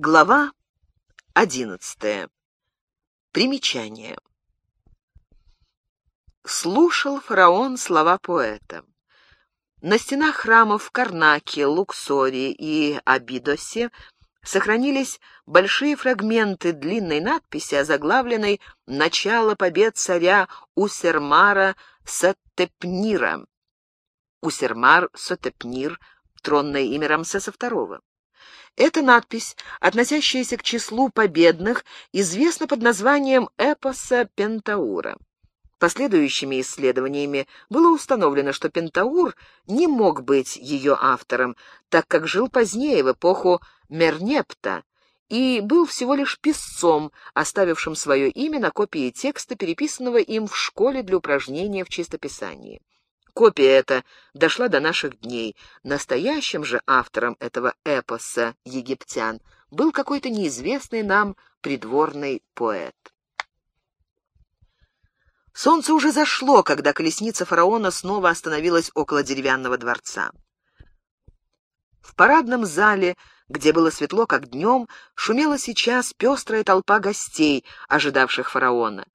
Глава одиннадцатая. Примечание. Слушал фараон слова поэта. На стенах храмов в Карнаке, Луксоре и Абидосе сохранились большие фрагменты длинной надписи, озаглавленной «Начало побед царя Усермара Сатепнира». Усермар Сатепнир — тронное имя Рамсеса II. Эта надпись, относящаяся к числу победных, известна под названием «Эпоса Пентаура». Последующими исследованиями было установлено, что Пентаур не мог быть ее автором, так как жил позднее, в эпоху Мернепта, и был всего лишь писцом, оставившим свое имя на копии текста, переписанного им в школе для упражнения в чистописании. Копия эта дошла до наших дней. Настоящим же автором этого эпоса египтян был какой-то неизвестный нам придворный поэт. Солнце уже зашло, когда колесница фараона снова остановилась около деревянного дворца. В парадном зале, где было светло, как днем, шумела сейчас пестрая толпа гостей, ожидавших фараона.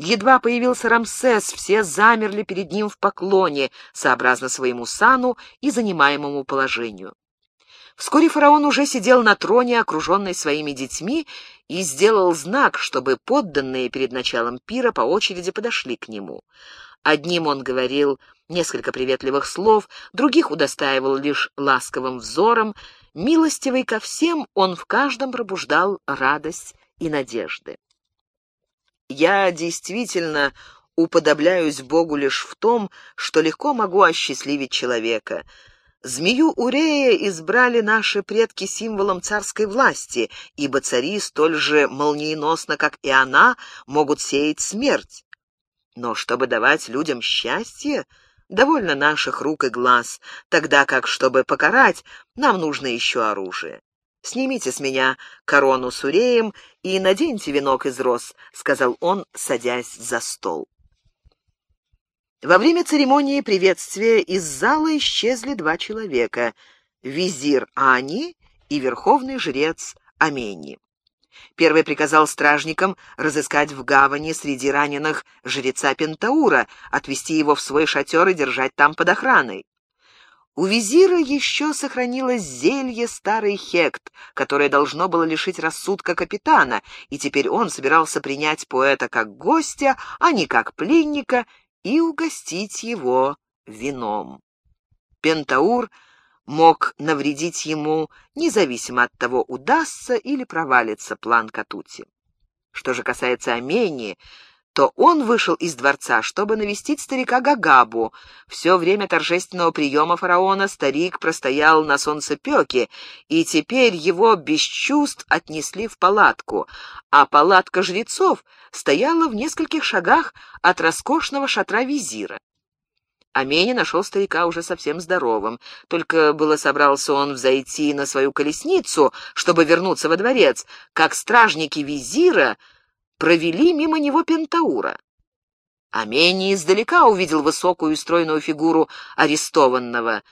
Едва появился Рамсес, все замерли перед ним в поклоне, сообразно своему сану и занимаемому положению. Вскоре фараон уже сидел на троне, окруженный своими детьми, и сделал знак, чтобы подданные перед началом пира по очереди подошли к нему. Одним он говорил несколько приветливых слов, других удостаивал лишь ласковым взором. Милостивый ко всем, он в каждом пробуждал радость и надежды. Я действительно уподобляюсь Богу лишь в том, что легко могу осчастливить человека. Змею Урея избрали наши предки символом царской власти, ибо цари столь же молниеносно, как и она, могут сеять смерть. Но чтобы давать людям счастье, довольно наших рук и глаз, тогда как, чтобы покарать, нам нужно еще оружие. «Снимите с меня корону с уреем и наденьте венок из роз», — сказал он, садясь за стол. Во время церемонии приветствия из зала исчезли два человека — визир Ани и верховный жрец Амени. Первый приказал стражникам разыскать в гавани среди раненых жреца Пентаура, отвести его в свой шатер и держать там под охраной. У визира еще сохранилось зелье старый Хект, которое должно было лишить рассудка капитана, и теперь он собирался принять поэта как гостя, а не как пленника, и угостить его вином. Пентаур мог навредить ему, независимо от того, удастся или провалится план Катути. Что же касается Амении, то он вышел из дворца, чтобы навестить старика Гагабу. Все время торжественного приема фараона старик простоял на солнцепеке, и теперь его без чувств отнесли в палатку, а палатка жрецов стояла в нескольких шагах от роскошного шатра визира. Амени нашел старика уже совсем здоровым. Только было собрался он взойти на свою колесницу, чтобы вернуться во дворец, как стражники визира провели мимо него Пентаура. Амени издалека увидел высокую и стройную фигуру арестованного.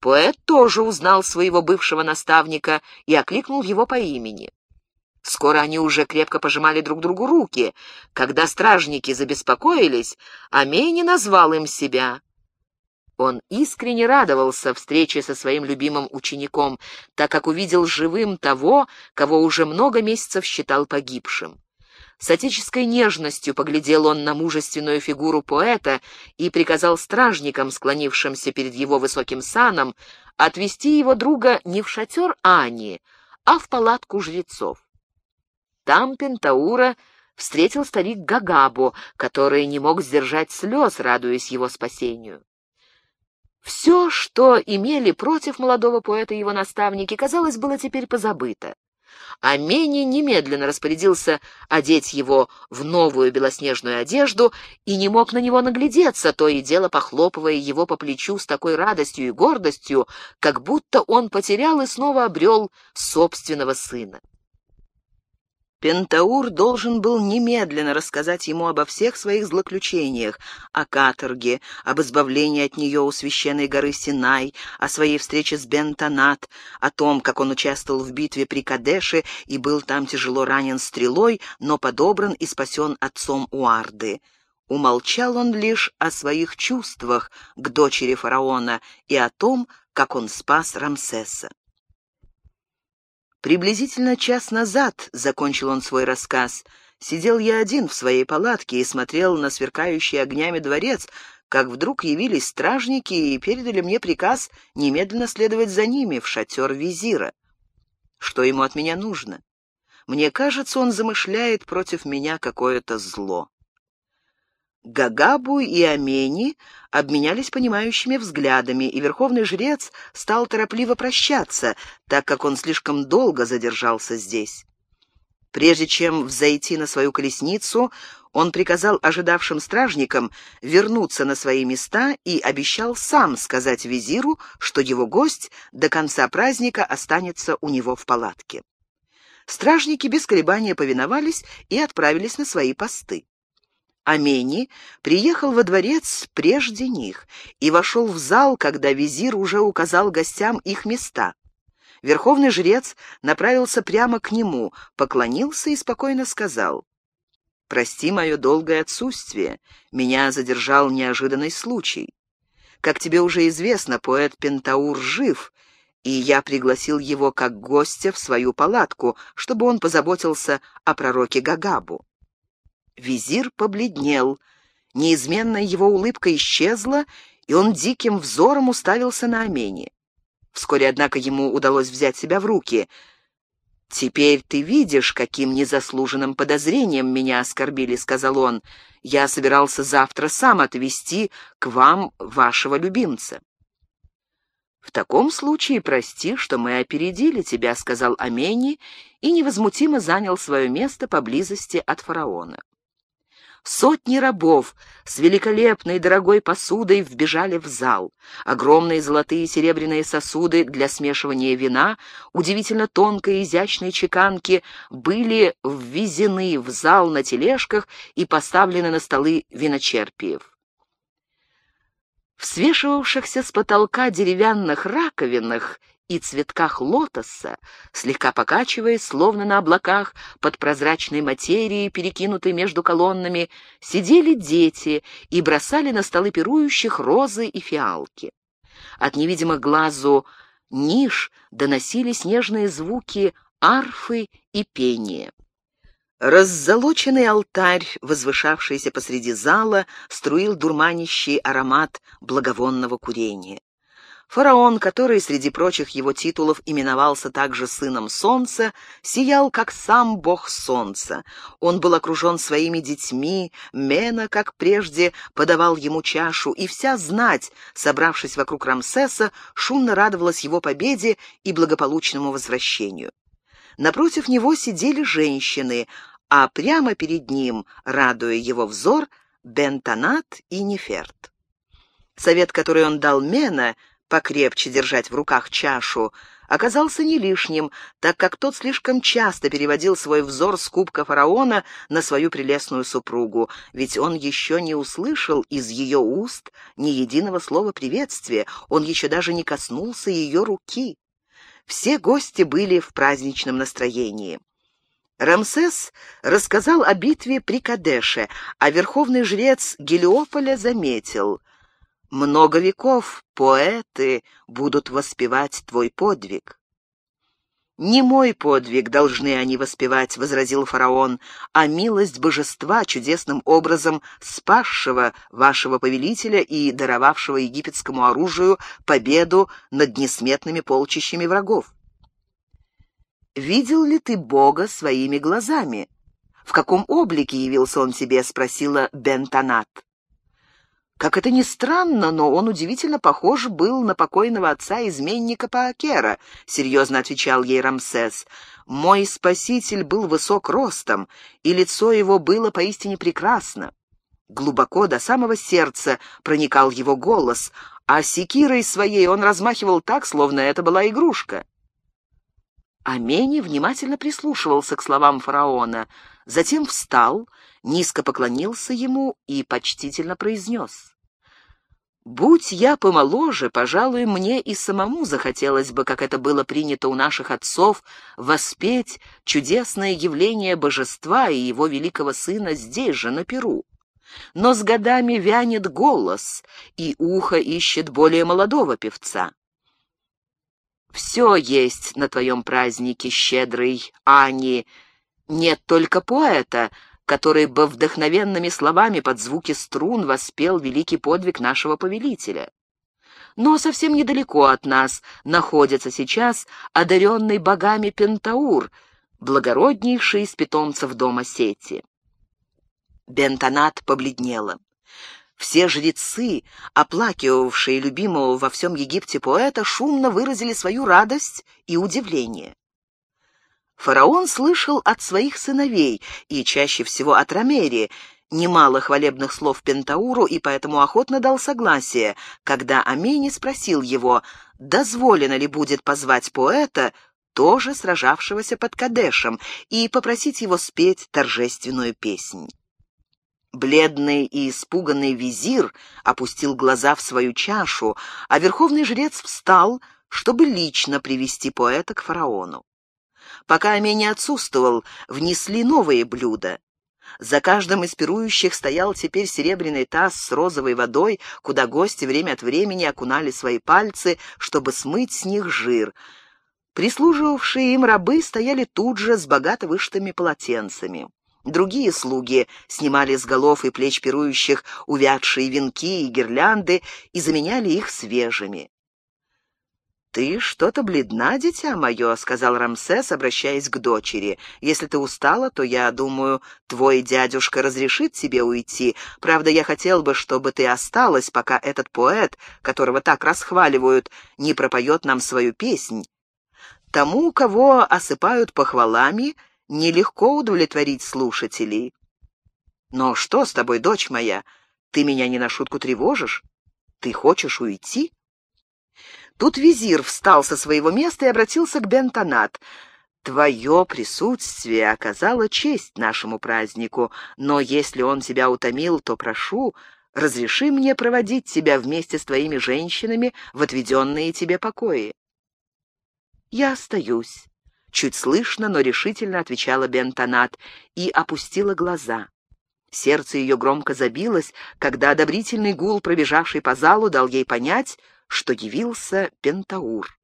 Поэт тоже узнал своего бывшего наставника и окликнул его по имени. Скоро они уже крепко пожимали друг другу руки. Когда стражники забеспокоились, Амени назвал им себя. Он искренне радовался встрече со своим любимым учеником, так как увидел живым того, кого уже много месяцев считал погибшим. С отеческой нежностью поглядел он на мужественную фигуру поэта и приказал стражникам, склонившимся перед его высоким саном, отвести его друга не в шатер Ани, а в палатку жрецов. Там Пентаура встретил старик Гагабу, который не мог сдержать слез, радуясь его спасению. Все, что имели против молодого поэта его наставники, казалось, было теперь позабыто. Амени немедленно распорядился одеть его в новую белоснежную одежду и не мог на него наглядеться, то и дело похлопывая его по плечу с такой радостью и гордостью, как будто он потерял и снова обрел собственного сына. Пентаур должен был немедленно рассказать ему обо всех своих злоключениях, о каторге, об избавлении от нее у священной горы Синай, о своей встрече с Бентонат, о том, как он участвовал в битве при Кадеше и был там тяжело ранен стрелой, но подобран и спасен отцом Уарды. Умолчал он лишь о своих чувствах к дочери фараона и о том, как он спас Рамсеса. Приблизительно час назад, — закончил он свой рассказ, — сидел я один в своей палатке и смотрел на сверкающий огнями дворец, как вдруг явились стражники и передали мне приказ немедленно следовать за ними в шатер визира. Что ему от меня нужно? Мне кажется, он замышляет против меня какое-то зло. Гагабу и Амени обменялись понимающими взглядами, и верховный жрец стал торопливо прощаться, так как он слишком долго задержался здесь. Прежде чем взойти на свою колесницу, он приказал ожидавшим стражникам вернуться на свои места и обещал сам сказать визиру, что его гость до конца праздника останется у него в палатке. Стражники без колебания повиновались и отправились на свои посты. Амени приехал во дворец прежде них и вошел в зал, когда визир уже указал гостям их места. Верховный жрец направился прямо к нему, поклонился и спокойно сказал, «Прости мое долгое отсутствие, меня задержал неожиданный случай. Как тебе уже известно, поэт Пентаур жив, и я пригласил его как гостя в свою палатку, чтобы он позаботился о пророке Гагабу. Визир побледнел. Неизменная его улыбка исчезла, и он диким взором уставился на Амени. Вскоре, однако, ему удалось взять себя в руки. «Теперь ты видишь, каким незаслуженным подозрением меня оскорбили», — сказал он. «Я собирался завтра сам отвезти к вам вашего любимца». «В таком случае прости, что мы опередили тебя», — сказал Амени и невозмутимо занял свое место поблизости от фараона. Сотни рабов с великолепной дорогой посудой вбежали в зал. Огромные золотые и серебряные сосуды для смешивания вина, удивительно тонкой и изящной чеканки, были ввезены в зал на тележках и поставлены на столы виночерпиев. В свешивавшихся с потолка деревянных раковинах и цветках лотоса, слегка покачиваясь, словно на облаках, под прозрачной материей, перекинутой между колоннами, сидели дети и бросали на столы пирующих розы и фиалки. От невидимых глазу ниш доносились нежные звуки арфы и пения. Раззолоченный алтарь, возвышавшийся посреди зала, струил дурманящий аромат благовонного курения. Фараон, который среди прочих его титулов именовался также сыном солнца, сиял как сам бог солнца. Он был окружен своими детьми, Мена, как прежде, подавал ему чашу, и вся знать, собравшись вокруг Рамсеса, шумно радовалась его победе и благополучному возвращению. Напротив него сидели женщины, а прямо перед ним, радуя его взор, Бентонат и Неферт. Совет, который он дал Мена, покрепче держать в руках чашу, оказался не лишним, так как тот слишком часто переводил свой взор с кубка фараона на свою прелестную супругу, ведь он еще не услышал из ее уст ни единого слова приветствия, он еще даже не коснулся ее руки. Все гости были в праздничном настроении. Рамсес рассказал о битве при Кадеше, а верховный жрец Гелиополя заметил — много веков поэты будут воспевать твой подвиг. «Не мой подвиг должны они воспевать», — возразил фараон, «а милость божества, чудесным образом спасшего вашего повелителя и даровавшего египетскому оружию победу над несметными полчищами врагов». «Видел ли ты Бога своими глазами?» «В каком облике явился он тебе?» — спросила Бентонат. Как это ни странно, но он удивительно похож был на покойного отца-изменника Паакера, серьезно отвечал ей Рамсес. Мой спаситель был высок ростом, и лицо его было поистине прекрасно. Глубоко до самого сердца проникал его голос, а секирой своей он размахивал так, словно это была игрушка. Амени внимательно прислушивался к словам фараона, затем встал, низко поклонился ему и почтительно произнес. «Будь я помоложе, пожалуй, мне и самому захотелось бы, как это было принято у наших отцов, воспеть чудесное явление божества и его великого сына здесь же, на Перу. Но с годами вянет голос, и ухо ищет более молодого певца. Все есть на твоем празднике, щедрый Ани. Нет только поэта, который бы вдохновенными словами под звуки струн воспел великий подвиг нашего повелителя. Но совсем недалеко от нас находится сейчас одаренный богами Пентаур, благороднейший из питомцев дома Сети. Бентонат побледнела. Все жрецы, оплакивавшие любимого во всем Египте поэта, шумно выразили свою радость и удивление. Фараон слышал от своих сыновей, и чаще всего от Ромерии, немало хвалебных слов Пентауру и поэтому охотно дал согласие, когда Амени спросил его, дозволено ли будет позвать поэта, тоже сражавшегося под Кадешем, и попросить его спеть торжественную песнь. Бледный и испуганный визир опустил глаза в свою чашу, а верховный жрец встал, чтобы лично привести поэта к фараону. Пока Амени отсутствовал, внесли новые блюда. За каждым из пирующих стоял теперь серебряный таз с розовой водой, куда гости время от времени окунали свои пальцы, чтобы смыть с них жир. Прислуживавшие им рабы стояли тут же с богато вышитыми полотенцами. Другие слуги снимали с голов и плеч пирующих увядшие венки и гирлянды и заменяли их свежими. «Ты что-то бледна, дитя мое», — сказал Рамсес, обращаясь к дочери. «Если ты устала, то, я думаю, твой дядюшка разрешит тебе уйти. Правда, я хотел бы, чтобы ты осталась, пока этот поэт, которого так расхваливают, не пропоет нам свою песнь. Тому, кого осыпают похвалами, — нелегко удовлетворить слушателей. Но что с тобой, дочь моя? Ты меня не на шутку тревожишь? Ты хочешь уйти? Тут визир встал со своего места и обратился к Бентонат. Твое присутствие оказало честь нашему празднику, но если он тебя утомил, то прошу, разреши мне проводить тебя вместе с твоими женщинами в отведенные тебе покои. Я остаюсь, Чуть слышно, но решительно отвечала Бентонат и опустила глаза. Сердце ее громко забилось, когда одобрительный гул, пробежавший по залу, дал ей понять, что явился Пентаур.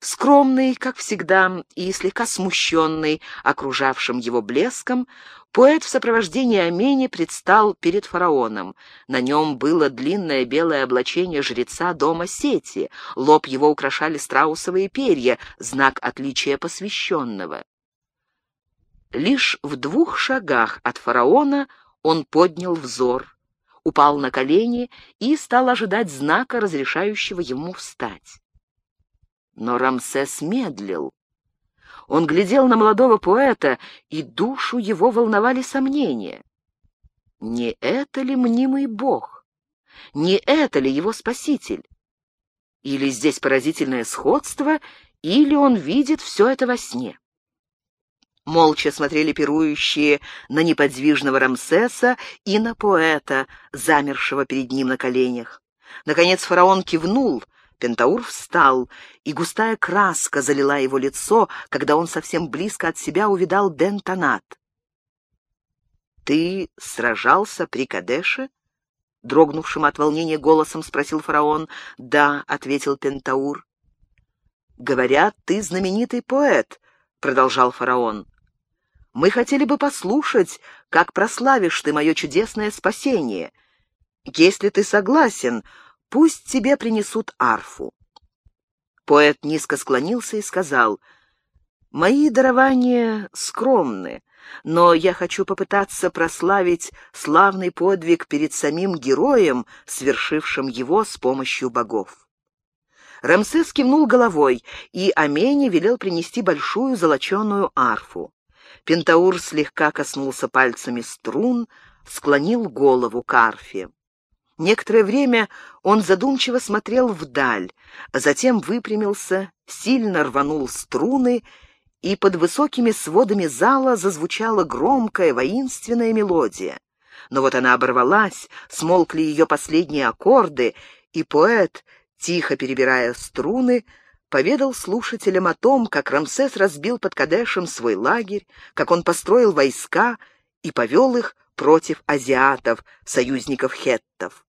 Скромный, как всегда, и слегка смущенный окружавшим его блеском, поэт в сопровождении Амени предстал перед фараоном. На нем было длинное белое облачение жреца дома Сети, лоб его украшали страусовые перья, знак отличия посвященного. Лишь в двух шагах от фараона он поднял взор, упал на колени и стал ожидать знака, разрешающего ему встать. Но Рамсес медлил. Он глядел на молодого поэта, и душу его волновали сомнения. Не это ли мнимый бог? Не это ли его спаситель? Или здесь поразительное сходство, или он видит все это во сне? Молча смотрели пирующие на неподвижного Рамсеса и на поэта, замершего перед ним на коленях. Наконец фараон кивнул — Пентаур встал, и густая краска залила его лицо, когда он совсем близко от себя увидал Бентонат. «Ты сражался при Кадеше?» — дрогнувшим от волнения голосом спросил фараон. «Да», — ответил Пентаур. «Говорят, ты знаменитый поэт», — продолжал фараон. «Мы хотели бы послушать, как прославишь ты мое чудесное спасение. Если ты согласен, Пусть тебе принесут арфу». Поэт низко склонился и сказал, «Мои дарования скромны, но я хочу попытаться прославить славный подвиг перед самим героем, свершившим его с помощью богов». Рамсес кивнул головой, и Амени велел принести большую золоченую арфу. Пентаур слегка коснулся пальцами струн, склонил голову к арфе. Некоторое время он задумчиво смотрел вдаль, а затем выпрямился, сильно рванул струны, и под высокими сводами зала зазвучала громкая воинственная мелодия. Но вот она оборвалась, смолкли ее последние аккорды, и поэт, тихо перебирая струны, поведал слушателям о том, как Рамсес разбил под Кадешем свой лагерь, как он построил войска и повел их против азиатов, союзников хеттов.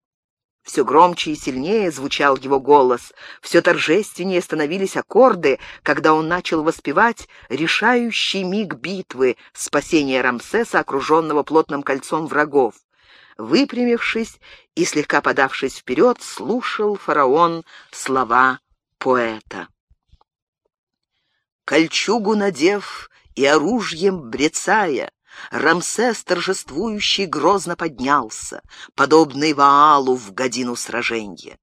Все громче и сильнее звучал его голос, все торжественнее становились аккорды, когда он начал воспевать решающий миг битвы, спасения Рамсеса, окруженного плотным кольцом врагов. Выпрямившись и слегка подавшись вперед, слушал фараон слова поэта. Кольчугу надев и оружием брецая, Рамсес торжествующий грозно поднялся, подобный Ваалу в годину сраженья.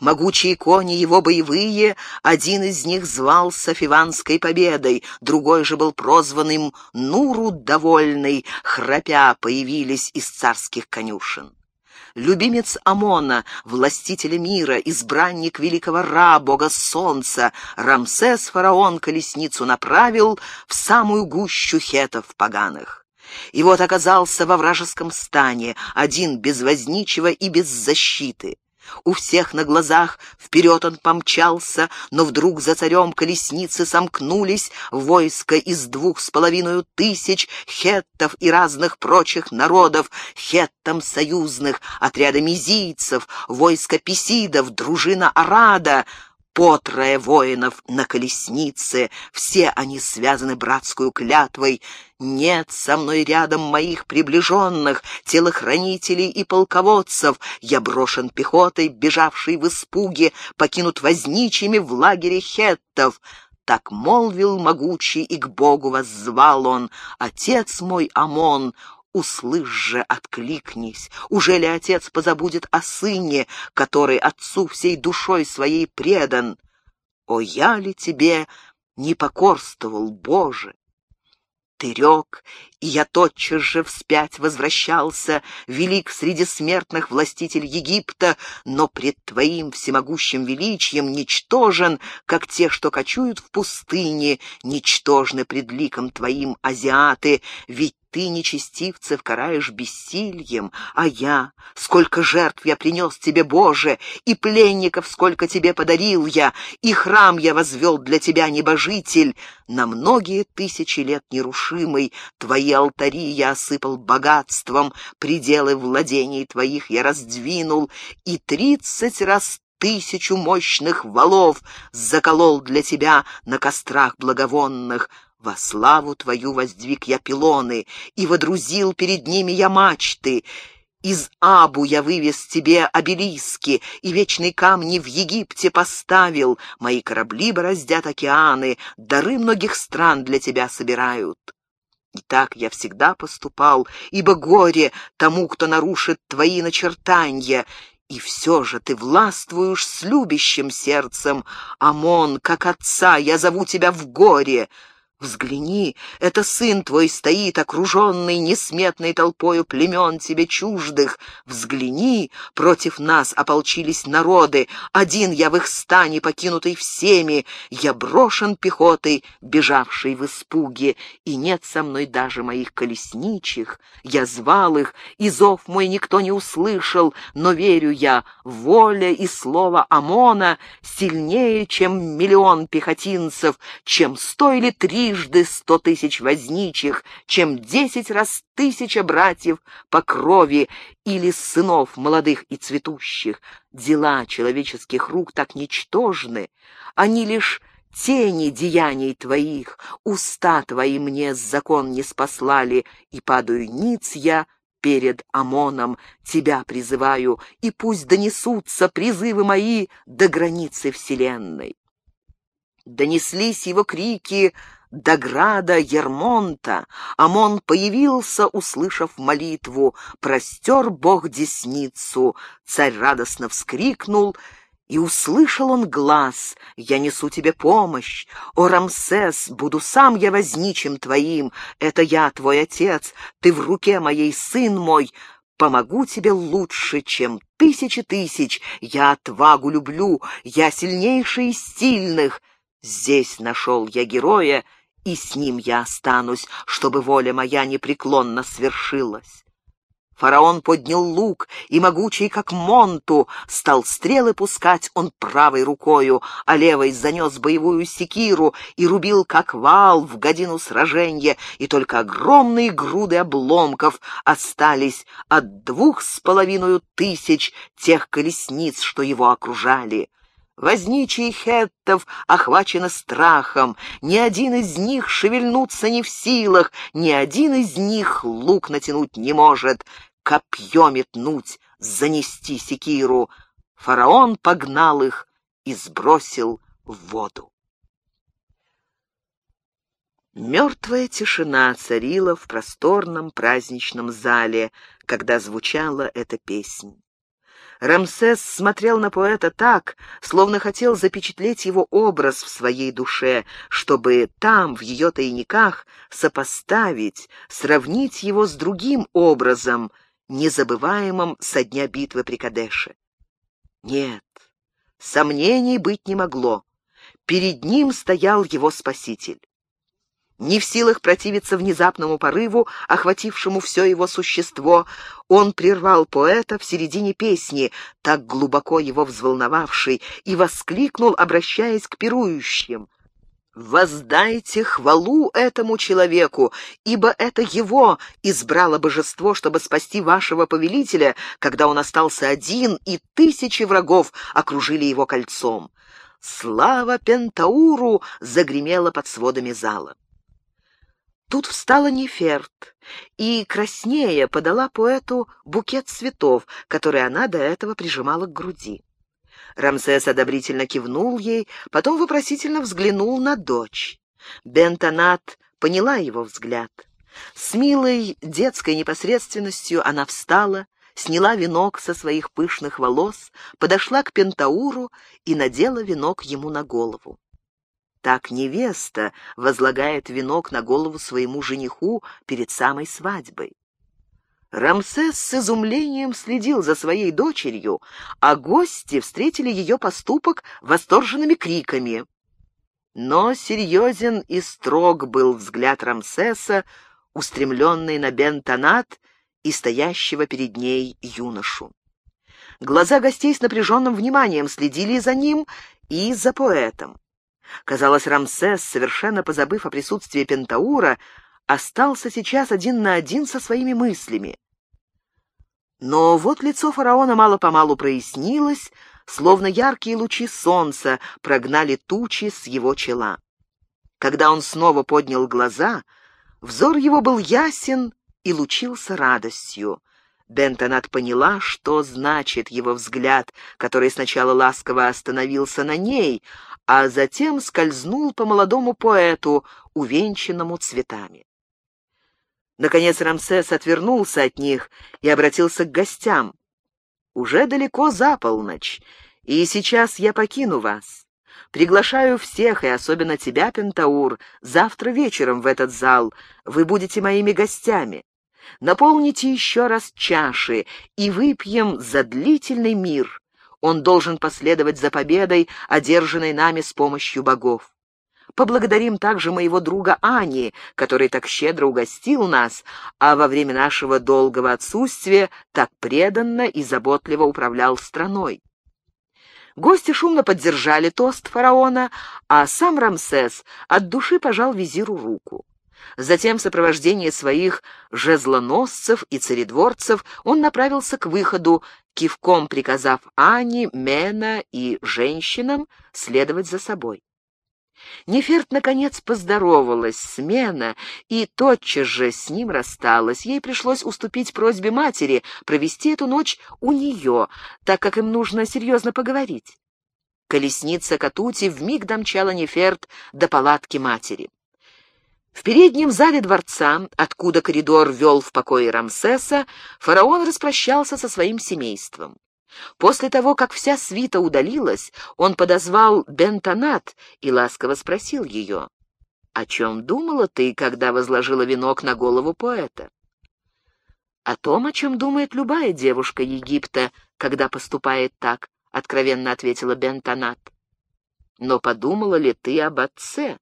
Могучие кони его боевые, один из них звался Фиванской победой, другой же был прозван им Нуру довольный, храпя появились из царских конюшен любимец Амона, властителя мира, избранник великого Ра, бога солнца, Рамсес фараон колесницу направил в самую гущу хетов поганых. И вот оказался во вражеском стане, один без возничего и без защиты. У всех на глазах вперед он помчался, но вдруг за царем колесницы сомкнулись войско из двух с половиной тысяч хеттов и разных прочих народов, хеттам союзных, отряда мизийцев, войско писидов, дружина Арада — по трое воинов на колеснице, все они связаны братскую клятвой. Нет со мной рядом моих приближенных, телохранителей и полководцев. Я брошен пехотой, бежавшей в испуге, покинут возничьими в лагере хеттов. Так молвил могучий, и к Богу воззвал он. Отец мой Амон, услышь же, откликнись. Уже ли отец позабудет о сыне, который отцу всей душой своей предан? О, я ли тебе не покорствовал, Боже? Ты рек, и я тотчас же вспять возвращался, велик среди смертных властитель Египта, но пред твоим всемогущим величием ничтожен, как те, что кочуют в пустыне, ничтожны пред ликом твоим азиаты, ведь ты нечестивцев караешь бессильем, а я, сколько жертв я принес тебе, Боже, и пленников сколько тебе подарил я, и храм я возвел для тебя, небожитель, на многие тысячи лет нерушимый, твои алтари я осыпал богатством, пределы владений твоих я раздвинул, и тридцать раз тысячу мощных валов заколол для тебя на кострах благовонных, во славу твою воздвиг я пилоны, и водрузил перед ними я мачты. Из Абу я вывез тебе обелиски, и вечные камни в Египте поставил. Мои корабли бороздят океаны, дары многих стран для тебя собирают. И так я всегда поступал, ибо горе тому, кто нарушит твои начертания, и все же ты властвуешь с любящим сердцем. Амон, как отца, я зову тебя в горе. Взгляни, это сын твой стоит, окруженный несметной толпою племен тебе чуждых. Взгляни, против нас ополчились народы, один я в их стане, покинутый всеми, я брошен пехотой, бежавшей в испуге, и нет со мной даже моих колесничих. Я звал их, и зов мой никто не услышал, но верю я, воля и слово Амона сильнее, чем миллион пехотинцев, чем сто или три трижды сто тысяч возничих, чем десять раз тысяча братьев по крови или сынов молодых и цветущих. Дела человеческих рук так ничтожны, они лишь тени деяний твоих, уста твои мне закон не спаслали, и падаю ниц я перед Амоном, тебя призываю, и пусть донесутся призывы мои до границы вселенной. Донеслись его крики до града Ермонта Амон появился, услышав молитву, простер Бог десницу, царь радостно вскрикнул, и услышал он глаз «Я несу тебе помощь! О, Рамсес, буду сам я возничим твоим! Это я, твой отец, ты в руке моей, сын мой! помогу тебе лучше, чем тысячи тысяч. Я отвагу люблю, я сильнейший из сильных. Здесь нашел я героя, и с ним я останусь, чтобы воля моя непреклонно свершилась. Фараон поднял лук, и, могучий как Монту, стал стрелы пускать он правой рукою, а левой занес боевую секиру и рубил, как вал, в годину сражения, и только огромные груды обломков остались от двух с половиной тысяч тех колесниц, что его окружали. Возничий хеттов охвачено страхом, ни один из них шевельнуться не в силах, ни один из них лук натянуть не может, копье метнуть, занести секиру. Фараон погнал их и сбросил в воду. Мертвая тишина царила в просторном праздничном зале, когда звучала эта песня. Рамсес смотрел на поэта так, словно хотел запечатлеть его образ в своей душе, чтобы там, в ее тайниках, сопоставить, сравнить его с другим образом, незабываемым со дня битвы при Кадеше. Нет, сомнений быть не могло. Перед ним стоял его спаситель. Не в силах противиться внезапному порыву, охватившему все его существо, он прервал поэта в середине песни, так глубоко его взволновавший, и воскликнул, обращаясь к пирующим. «Воздайте хвалу этому человеку, ибо это его избрало божество, чтобы спасти вашего повелителя, когда он остался один, и тысячи врагов окружили его кольцом. Слава Пентауру загремела под сводами зала. Тут встала Неферт и, краснея, подала поэту букет цветов, который она до этого прижимала к груди. Рамсес одобрительно кивнул ей, потом вопросительно взглянул на дочь. Бентонат поняла его взгляд. С милой детской непосредственностью она встала, сняла венок со своих пышных волос, подошла к Пентауру и надела венок ему на голову. Так невеста возлагает венок на голову своему жениху перед самой свадьбой. Рамсес с изумлением следил за своей дочерью, а гости встретили ее поступок восторженными криками. Но серьезен и строг был взгляд Рамсеса, устремленный на Бентонат и стоящего перед ней юношу. Глаза гостей с напряженным вниманием следили за ним и за поэтом. Казалось, Рамсес, совершенно позабыв о присутствии Пентаура, остался сейчас один на один со своими мыслями. Но вот лицо фараона мало-помалу прояснилось, словно яркие лучи солнца прогнали тучи с его чела. Когда он снова поднял глаза, взор его был ясен и лучился радостью. Бентонат поняла, что значит его взгляд, который сначала ласково остановился на ней, а затем скользнул по молодому поэту, увенчанному цветами. Наконец Рамсес отвернулся от них и обратился к гостям. «Уже далеко за полночь, и сейчас я покину вас. Приглашаю всех, и особенно тебя, Пентаур, завтра вечером в этот зал. Вы будете моими гостями. Наполните еще раз чаши и выпьем за длительный мир, он должен последовать за победой, одержанной нами с помощью богов. Поблагодарим также моего друга Ани, который так щедро угостил нас, а во время нашего долгого отсутствия так преданно и заботливо управлял страной. Гости шумно поддержали тост фараона, а сам Рамсес от души пожал визиру руку. Затем в сопровождении своих жезлоносцев и царедворцев он направился к выходу, кивком приказав Ане, Мена и женщинам следовать за собой. Неферт, наконец, поздоровалась с Мена и тотчас же с ним рассталась. Ей пришлось уступить просьбе матери провести эту ночь у нее, так как им нужно серьезно поговорить. Колесница Катути вмиг домчала Неферт до палатки матери. В переднем зале дворца, откуда коридор вел в покое Рамсеса, фараон распрощался со своим семейством. После того, как вся свита удалилась, он подозвал Бентонат и ласково спросил ее, «О чем думала ты, когда возложила венок на голову поэта?» «О том, о чем думает любая девушка Египта, когда поступает так», — откровенно ответила Бентонат. «Но подумала ли ты об отце?»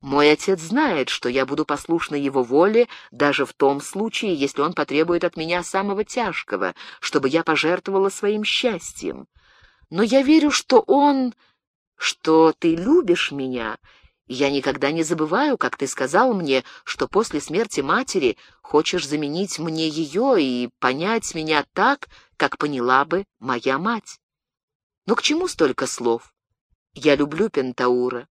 Мой отец знает, что я буду послушна его воле даже в том случае, если он потребует от меня самого тяжкого, чтобы я пожертвовала своим счастьем. Но я верю, что он... что ты любишь меня. Я никогда не забываю, как ты сказал мне, что после смерти матери хочешь заменить мне ее и понять меня так, как поняла бы моя мать. Но к чему столько слов? Я люблю Пентаура.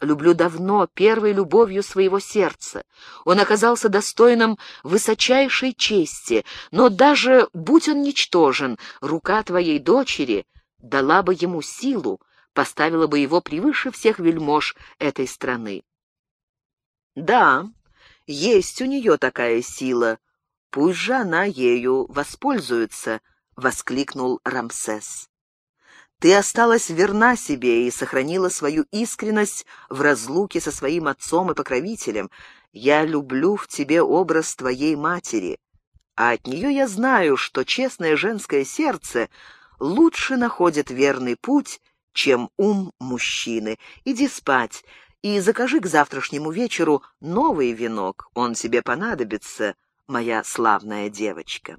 Люблю давно, первой любовью своего сердца. Он оказался достойным высочайшей чести, но даже, будь он ничтожен, рука твоей дочери дала бы ему силу, поставила бы его превыше всех вельмож этой страны. Да, есть у нее такая сила, пусть же она ею воспользуется, — воскликнул Рамсес. Ты осталась верна себе и сохранила свою искренность в разлуке со своим отцом и покровителем. Я люблю в тебе образ твоей матери, а от нее я знаю, что честное женское сердце лучше находит верный путь, чем ум мужчины. Иди спать и закажи к завтрашнему вечеру новый венок, он тебе понадобится, моя славная девочка.